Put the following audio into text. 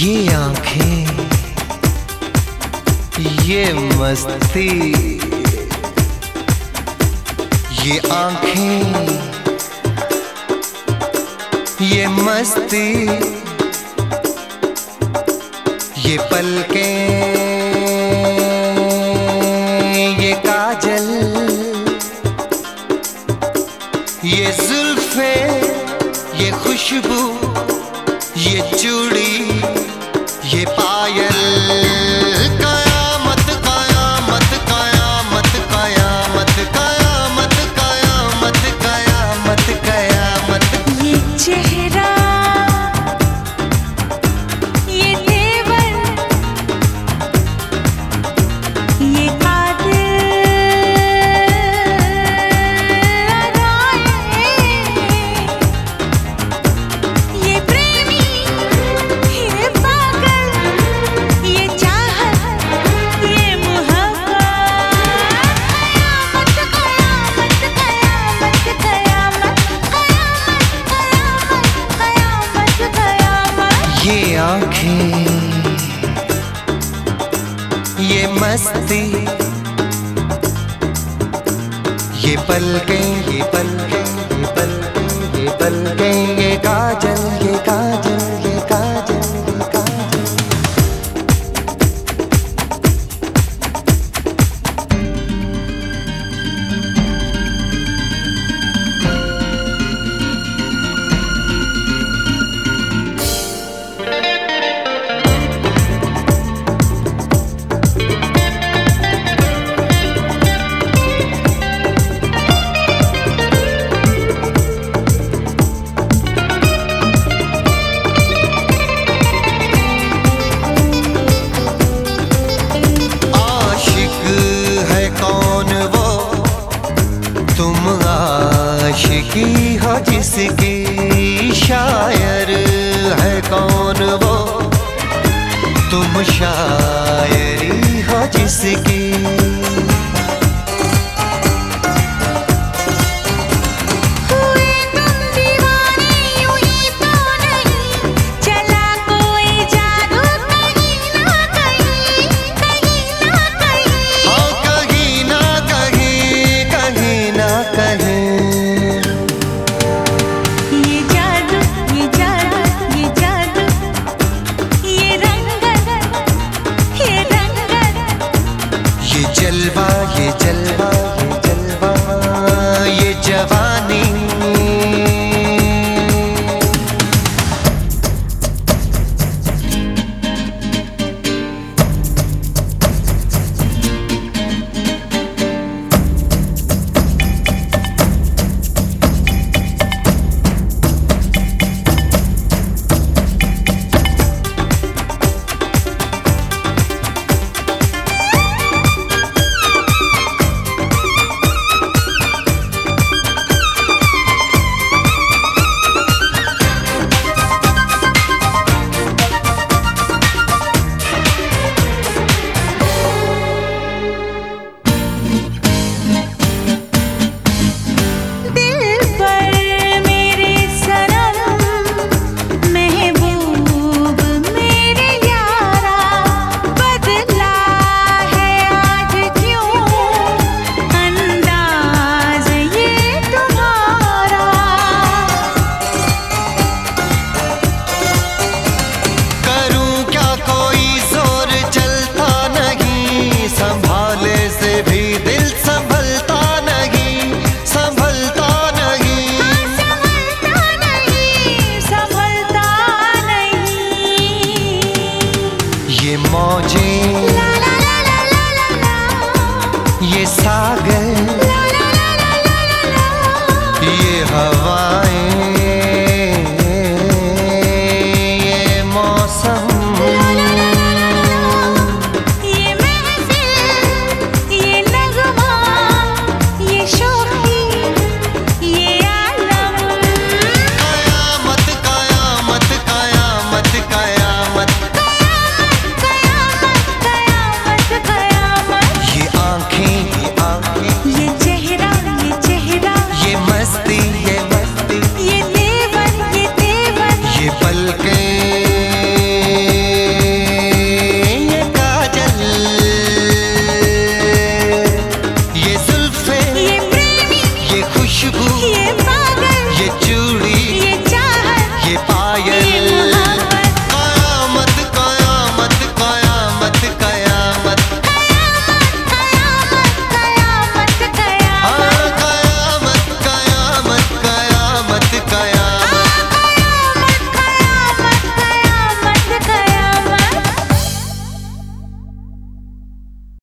ये आँखें, ये मस्ती, ये आँखें, ये मस्ती, ये पलकें, ये काजल, ये जुल्फे, ये खुशबू, ये चूड़ी। मस्ती। ये पल के ये पल के की शायर है कौन वो? तुम शायरी हो जिसकी। जलवा ये जलवा